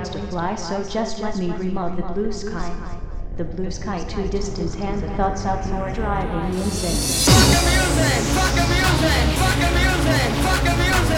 wings to fly, so just let me dream of the blue sky. The blue sky too distant and the thoughts of you are driving me insane. Fuck! Fuck! Fuck! Fuck!